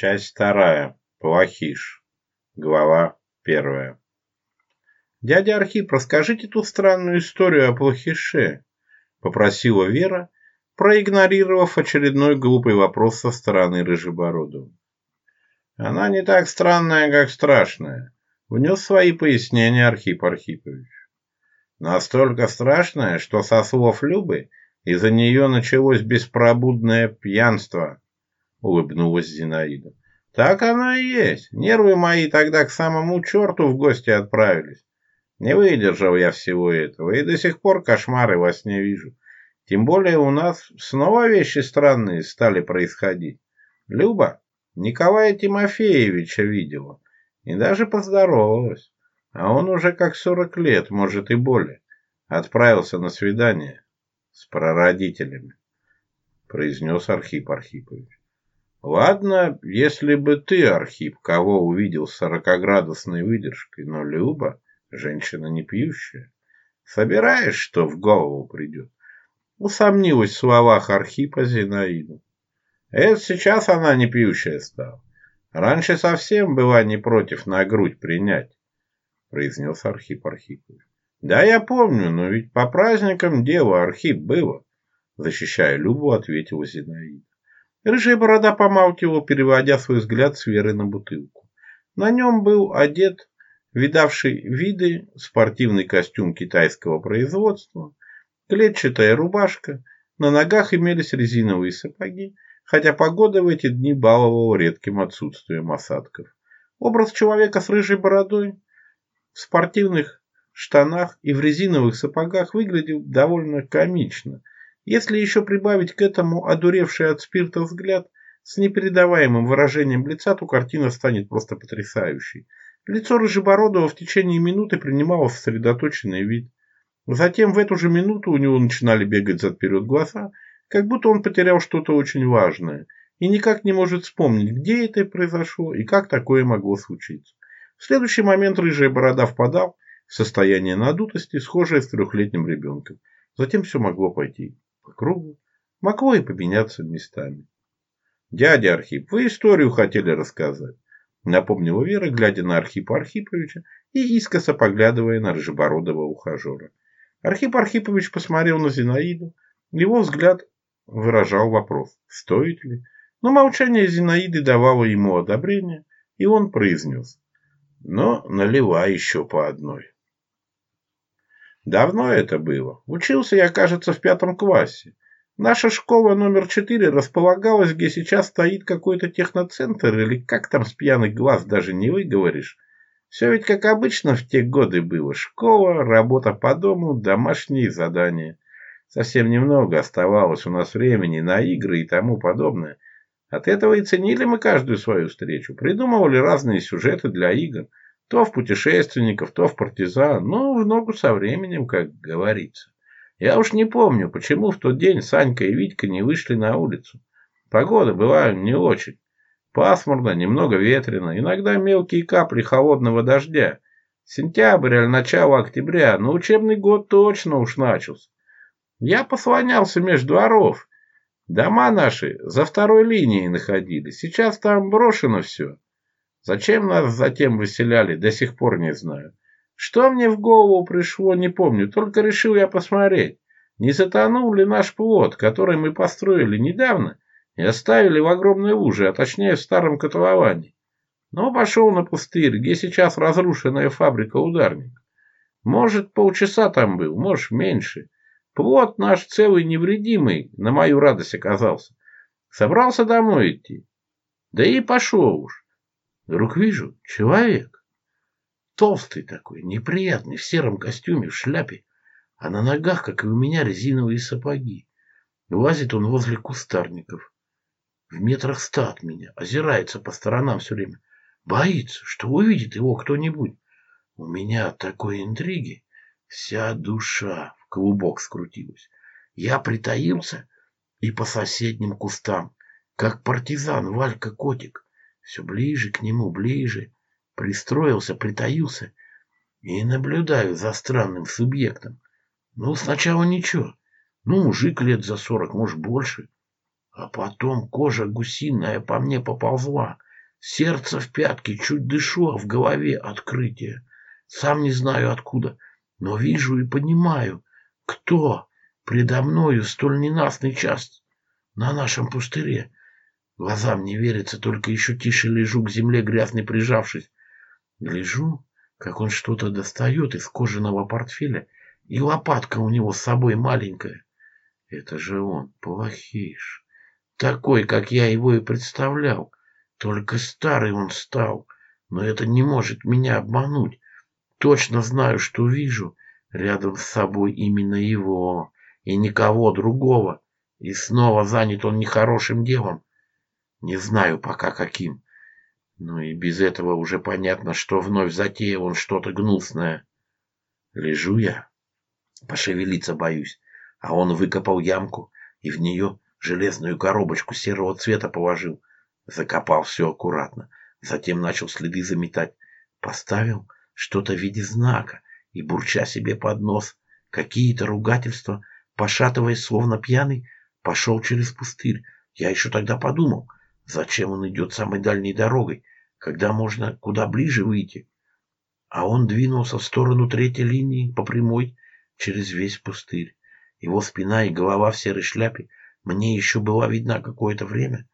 Часть вторая. Плохиш. Глава первая. «Дядя Архип, расскажите ту странную историю о Плохише», – попросила Вера, проигнорировав очередной глупый вопрос со стороны Рыжебородова. «Она не так странная, как страшная», – внес свои пояснения Архип Архипович. «Настолько страшная, что со слов Любы из-за нее началось беспробудное пьянство», — улыбнулась Зинаида. «Так оно и есть. Нервы мои тогда к самому черту в гости отправились. Не выдержал я всего этого, и до сих пор кошмары во сне вижу. Тем более у нас снова вещи странные стали происходить. Люба Николая Тимофеевича видела и даже поздоровалась. А он уже как сорок лет, может и более, отправился на свидание с прародителями, произнес Архип Архипович. Ладно, если бы ты, Архип, кого увидел с сорокоградусной выдержкой, но Люба, женщина не пьющая, собираешь, что в голову придет. Усомнилась в словах Архипа Зинаиду. Это сейчас она не пьющая стала. Раньше совсем была не против на грудь принять, произнес Архип Архипович. Да, я помню, но ведь по праздникам дело Архип было, защищая Любу, ответила Зинаида. Рыжая борода помалкивал, переводя свой взгляд с Веры на бутылку. На нем был одет видавший виды спортивный костюм китайского производства, клетчатая рубашка, на ногах имелись резиновые сапоги, хотя погода в эти дни баловала редким отсутствием осадков. Образ человека с рыжей бородой в спортивных штанах и в резиновых сапогах выглядел довольно комично, если еще прибавить к этому одуревший от спирта взгляд, с непередаваемым выражением лица, то картина станет просто потрясающей. Лицо Рыжебородова в течение минуты принимало сосредоточенный вид. Затем в эту же минуту у него начинали бегать зад-вперед глаза, как будто он потерял что-то очень важное и никак не может вспомнить, где это произошло и как такое могло случиться. В следующий момент рыжая борода впадал в состояние надутости, схожее с трехлетним ребенком. Затем все могло пойти по кругу, могло и поменяться местами. «Дядя Архип, вы историю хотели рассказать?» Напомнила Вера, глядя на Архипа Архиповича и искоса поглядывая на рыжебородого ухажера. Архип Архипович посмотрел на Зинаиду. Его взгляд выражал вопрос, стоит ли. Но молчание Зинаиды давало ему одобрение, и он произнес. «Но наливай еще по одной». Давно это было. Учился я, кажется, в пятом классе. Наша школа номер четыре располагалась, где сейчас стоит какой-то техноцентр, или как там с пьяный глаз даже не выговоришь. Все ведь как обычно в те годы было. Школа, работа по дому, домашние задания. Совсем немного оставалось у нас времени на игры и тому подобное. От этого и ценили мы каждую свою встречу. Придумывали разные сюжеты для игр – то в путешественников, то в партизан, но в ногу со временем, как говорится. Я уж не помню, почему в тот день Санька и Витька не вышли на улицу. Погода была не очень. Пасмурно, немного ветрено, иногда мелкие капли холодного дождя. Сентябрь или начало октября, но учебный год точно уж начался. Я послонялся между дворов. Дома наши за второй линией находились. Сейчас там брошено все. Зачем нас затем выселяли, до сих пор не знаю. Что мне в голову пришло, не помню, только решил я посмотреть, не затонул ли наш плод, который мы построили недавно и оставили в огромной луже, а точнее в старом котловане. Но пошел на пустырь, где сейчас разрушенная фабрика ударник. Может, полчаса там был, может, меньше. Плод наш целый невредимый, на мою радость оказался. Собрался домой идти. Да и пошел уж. Вдруг вижу, человек. Толстый такой, неприятный, в сером костюме, в шляпе. А на ногах, как и у меня, резиновые сапоги. Лазит он возле кустарников. В метрах ста от меня. Озирается по сторонам все время. Боится, что увидит его кто-нибудь. У меня от такой интриги вся душа в клубок скрутилась. Я притаился и по соседним кустам, как партизан Валька-котик, все ближе к нему, ближе, пристроился, притаился и наблюдаю за странным субъектом. Ну, сначала ничего. Ну, мужик лет за сорок, может, больше. А потом кожа гусиная по мне поползла. Сердце в пятке, чуть дышу, а в голове открытие. Сам не знаю откуда, но вижу и понимаю, кто предо мною столь ненастный час на нашем пустыре. Глазам не верится, только еще тише лежу к земле, грязный прижавшись. Лежу, как он что-то достает из кожаного портфеля, и лопатка у него с собой маленькая. Это же он, плохиш, такой, как я его и представлял. Только старый он стал, но это не может меня обмануть. Точно знаю, что вижу рядом с собой именно его и никого другого. И снова занят он нехорошим делом. Не знаю пока каким. Ну и без этого уже понятно, что вновь затеял он что-то гнусное. Лежу я, пошевелиться боюсь, а он выкопал ямку и в нее железную коробочку серого цвета положил. Закопал все аккуратно, затем начал следы заметать. Поставил что-то в виде знака и, бурча себе под нос, какие-то ругательства, пошатываясь, словно пьяный, пошел через пустырь. Я еще тогда подумал — Зачем он идет самой дальней дорогой, когда можно куда ближе выйти? А он двинулся в сторону третьей линии по прямой через весь пустырь. Его спина и голова в серой шляпе мне еще была видна какое-то время,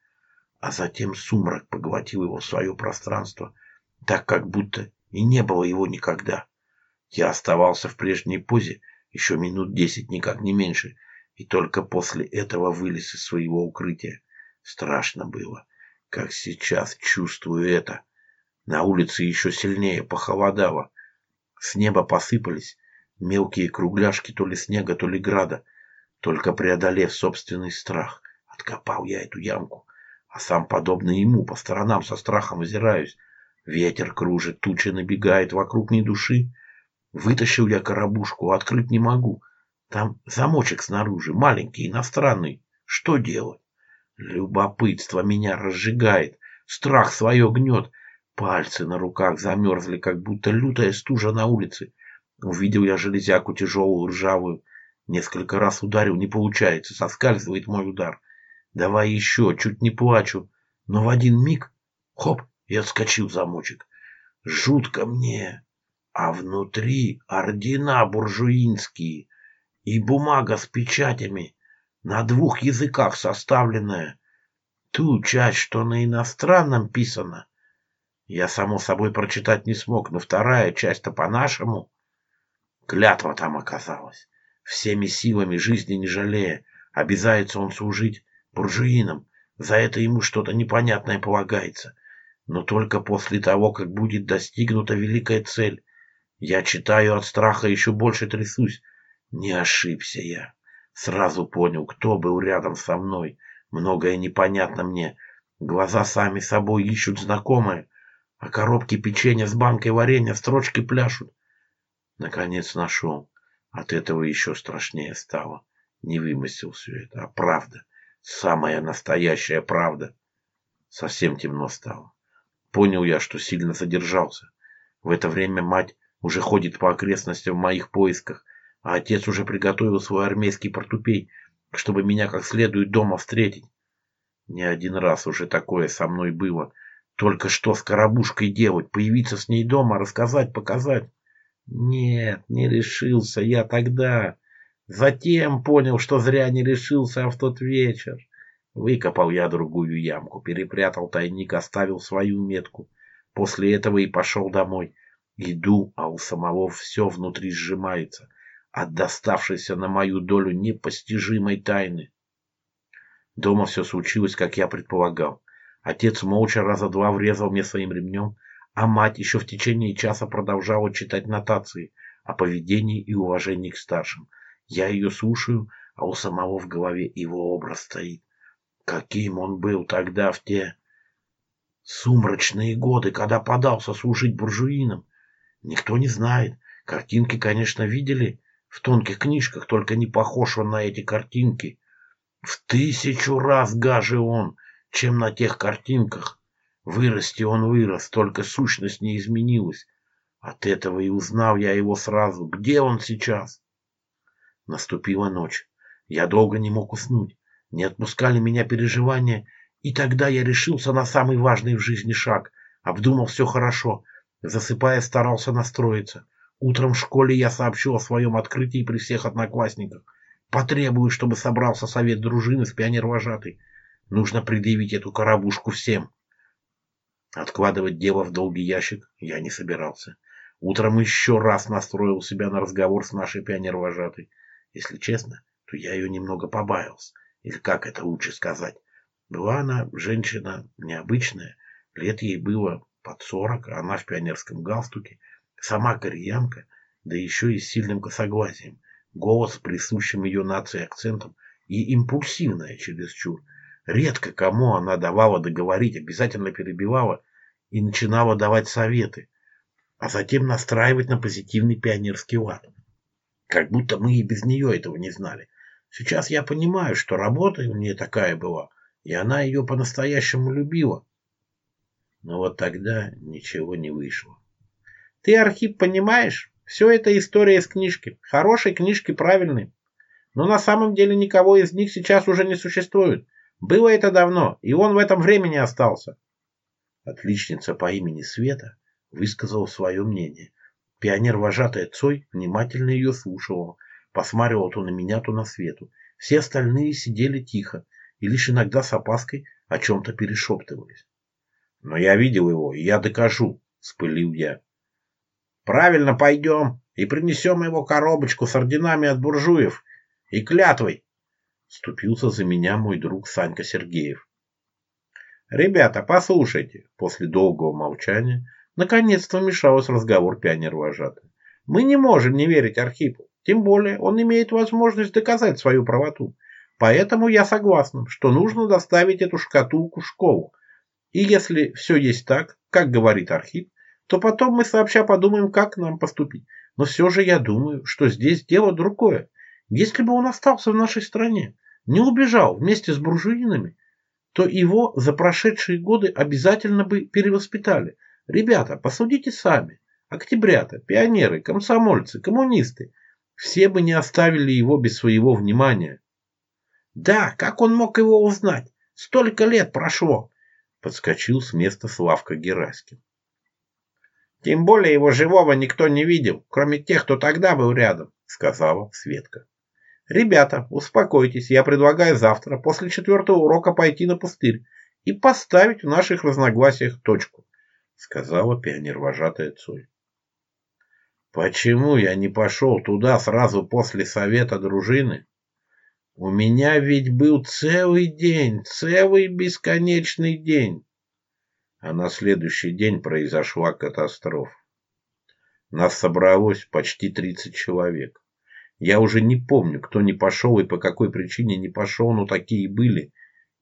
а затем сумрак поглотил его в свое пространство, так как будто и не было его никогда. Я оставался в прежней позе еще минут десять, никак не меньше, и только после этого вылез из своего укрытия. Страшно было, как сейчас чувствую это. На улице еще сильнее похолодало. С неба посыпались мелкие кругляшки то ли снега, то ли града. Только преодолев собственный страх, откопал я эту ямку. А сам, подобно ему, по сторонам со страхом озираюсь. Ветер кружит, туча набегает вокруг ни души. Вытащил я коробушку, открыть не могу. Там замочек снаружи, маленький, иностранный. Что делать? Любопытство меня разжигает, страх свое гнет. Пальцы на руках замерзли, как будто лютая стужа на улице. Увидел я железяку тяжелую, ржавую. Несколько раз ударил, не получается, соскальзывает мой удар. Давай еще, чуть не плачу. Но в один миг, хоп, и отскочил замочек. Жутко мне, а внутри ордена буржуинские и бумага с печатями на двух языках составленная ту часть, что на иностранном писано, я, само собой, прочитать не смог, но вторая часть-то по-нашему. Клятва там оказалась, всеми силами жизни не жалея, обязается он служить буржуинам, за это ему что-то непонятное полагается, но только после того, как будет достигнута великая цель. Я читаю от страха, еще больше трясусь. Не ошибся я. Сразу понял, кто был рядом со мной. Многое непонятно мне. Глаза сами собой ищут знакомые, а коробки печенья с банкой варенья строчки пляшут. Наконец нашел. От этого еще страшнее стало. Не вымысел все это, а правда. Самая настоящая правда. Совсем темно стало. Понял я, что сильно задержался. В это время мать уже ходит по окрестностям в моих поисках – а отец уже приготовил свой армейский портупей, чтобы меня как следует дома встретить. Не один раз уже такое со мной было. Только что с коробушкой делать, появиться с ней дома, рассказать, показать. Нет, не решился я тогда. Затем понял, что зря не решился, а в тот вечер. Выкопал я другую ямку, перепрятал тайник, оставил свою метку. После этого и пошел домой. Иду, а у самого все внутри сжимается от доставшейся на мою долю непостижимой тайны. Дома все случилось, как я предполагал. Отец молча раза два врезал мне своим ремнем, а мать еще в течение часа продолжала читать нотации о поведении и уважении к старшим. Я ее слушаю, а у самого в голове его образ стоит. Каким он был тогда в те сумрачные годы, когда подался служить буржуинам? Никто не знает. Картинки, конечно, видели, в тонких книжках, только не похож он на эти картинки. В тысячу раз гаже он, чем на тех картинках. Вырасти он вырос, только сущность не изменилась. От этого и узнал я его сразу. Где он сейчас? Наступила ночь. Я долго не мог уснуть. Не отпускали меня переживания. И тогда я решился на самый важный в жизни шаг. Обдумал все хорошо. Засыпая, старался настроиться. Утром в школе я сообщу о своем открытии при всех одноклассниках. Потребую, чтобы собрался совет дружины с пионервожатой. Нужно предъявить эту коробушку всем. Откладывать дело в долгий ящик я не собирался. Утром еще раз настроил себя на разговор с нашей пионервожатой. Если честно, то я ее немного побаился. Или как это лучше сказать? Была она женщина необычная. Лет ей было под сорок, а она в пионерском галстуке – сама кореянка, да еще и с сильным косоглазием, голос, присущим ее нации акцентом, и импульсивная чересчур. Редко кому она давала договорить, обязательно перебивала и начинала давать советы, а затем настраивать на позитивный пионерский лад. Как будто мы и без нее этого не знали. Сейчас я понимаю, что работа у нее такая была, и она ее по-настоящему любила. Но вот тогда ничего не вышло. Ты, Архип, понимаешь, все это история из книжки, хорошей книжки правильной. Но на самом деле никого из них сейчас уже не существует. Было это давно, и он в этом времени остался. Отличница по имени Света высказала свое мнение. Пионер, вожатая Цой, внимательно ее слушал, посматривал то на меня, то на Свету. Все остальные сидели тихо и лишь иногда с опаской о чем-то перешептывались. «Но я видел его, и я докажу», — спылил я. Правильно пойдем и принесем его коробочку с орденами от буржуев и клятвой. Ступился за меня мой друг Санька Сергеев. «Ребята, послушайте!» После долгого молчания наконец-то вмешалась разговор пионер-вожатый. «Мы не можем не верить Архипу, тем более он имеет возможность доказать свою правоту. Поэтому я согласна, что нужно доставить эту шкатулку в школу. И если все есть так, как говорит Архип, то потом мы сообща подумаем, как нам поступить. Но все же я думаю, что здесь дело другое. Если бы он остался в нашей стране, не убежал вместе с буржуинами, то его за прошедшие годы обязательно бы перевоспитали. Ребята, посудите сами. Октябрята, пионеры, комсомольцы, коммунисты. Все бы не оставили его без своего внимания. Да, как он мог его узнать? Столько лет прошло. Подскочил с места Славка Гераскин. Тем более его живого никто не видел, кроме тех, кто тогда был рядом, сказала Светка. Ребята, успокойтесь, я предлагаю завтра после четвертого урока пойти на пустырь и поставить в наших разногласиях точку, сказала пионер-вожатая Цой. Почему я не пошел туда сразу после совета дружины? У меня ведь был целый день, целый бесконечный день а на следующий день произошла катастрофа. Нас собралось почти 30 человек. Я уже не помню, кто не пошел и по какой причине не пошел, но такие были.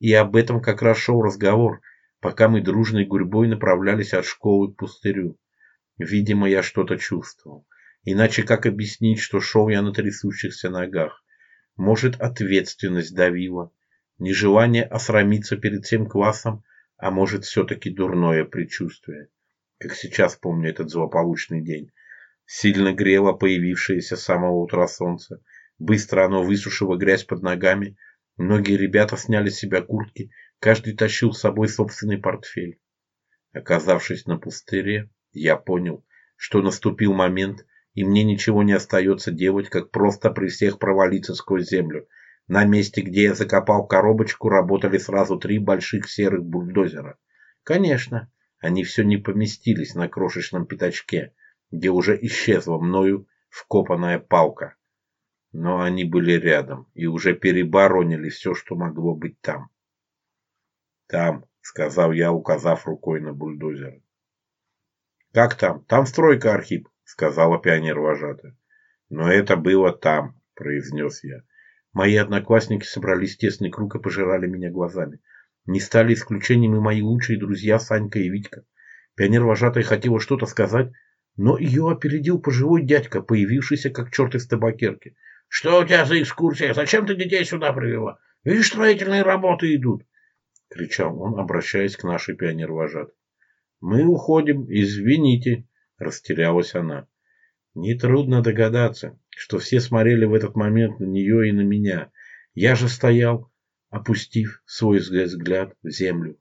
И об этом как раз шел разговор, пока мы дружной гурьбой направлялись от школы к пустырю. Видимо, я что-то чувствовал. Иначе как объяснить, что шел я на трясущихся ногах? Может, ответственность давила? Нежелание осрамиться перед всем классом, а может, все-таки дурное предчувствие, как сейчас помню этот злополучный день. Сильно грело появившееся с самого утра солнце. Быстро оно высушило грязь под ногами. Многие ребята сняли с себя куртки, каждый тащил с собой собственный портфель. Оказавшись на пустыре, я понял, что наступил момент, и мне ничего не остается делать, как просто при всех провалиться сквозь землю – на месте, где я закопал коробочку, работали сразу три больших серых бульдозера. Конечно, они все не поместились на крошечном пятачке, где уже исчезла мною вкопанная палка. Но они были рядом и уже переборонили все, что могло быть там. «Там», — сказал я, указав рукой на бульдозеры. «Как там? Там стройка, Архип», — сказала пионер-вожатая. «Но это было там», — произнес я. Мои одноклассники собрались в тесный круг и пожирали меня глазами. Не стали исключением и мои лучшие друзья Санька и Витька. Пионер-вожатая хотела что-то сказать, но ее опередил пожилой дядька, появившийся как черт из табакерки. «Что у тебя за экскурсия? Зачем ты детей сюда привела? Видишь, строительные работы идут!» — кричал он, обращаясь к нашей пионер-вожатой. «Мы уходим, извините!» — растерялась она. «Нетрудно догадаться что все смотрели в этот момент на нее и на меня. Я же стоял, опустив свой взгляд в землю.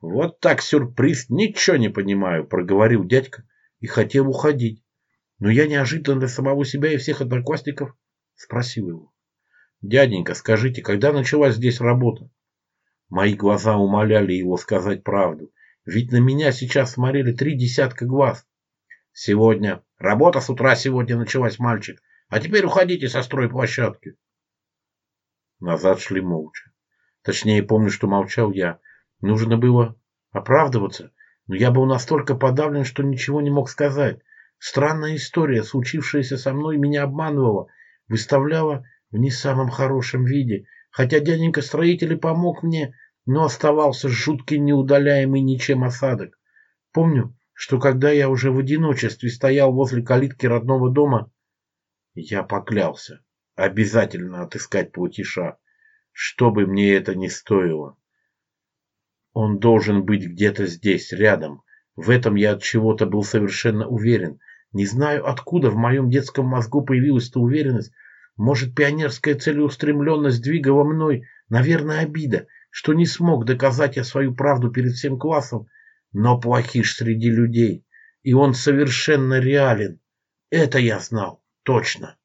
«Вот так сюрприз, ничего не понимаю», – проговорил дядька и хотел уходить. Но я неожиданно для самого себя и всех одноклассников спросил его. «Дяденька, скажите, когда началась здесь работа?» Мои глаза умоляли его сказать правду, ведь на меня сейчас смотрели три десятка глаз. «Сегодня», Работа с утра сегодня началась, мальчик. А теперь уходите со стройплощадки. Назад шли молча. Точнее, помню, что молчал я. Нужно было оправдываться, но я был настолько подавлен, что ничего не мог сказать. Странная история, случившаяся со мной, меня обманывала, выставляла в не самом хорошем виде. Хотя дяденька строитель и помог мне, но оставался жуткий неудаляемый ничем осадок. Помню, что когда я уже в одиночестве стоял возле калитки родного дома, я поклялся обязательно отыскать платиша, что бы мне это ни стоило. Он должен быть где-то здесь, рядом. В этом я от чего-то был совершенно уверен. Не знаю, откуда в моем детском мозгу появилась эта уверенность. Может, пионерская целеустремленность двигала мной, наверное, обида, что не смог доказать я свою правду перед всем классом – но плохиш среди людей, и он совершенно реален. Это я знал, точно.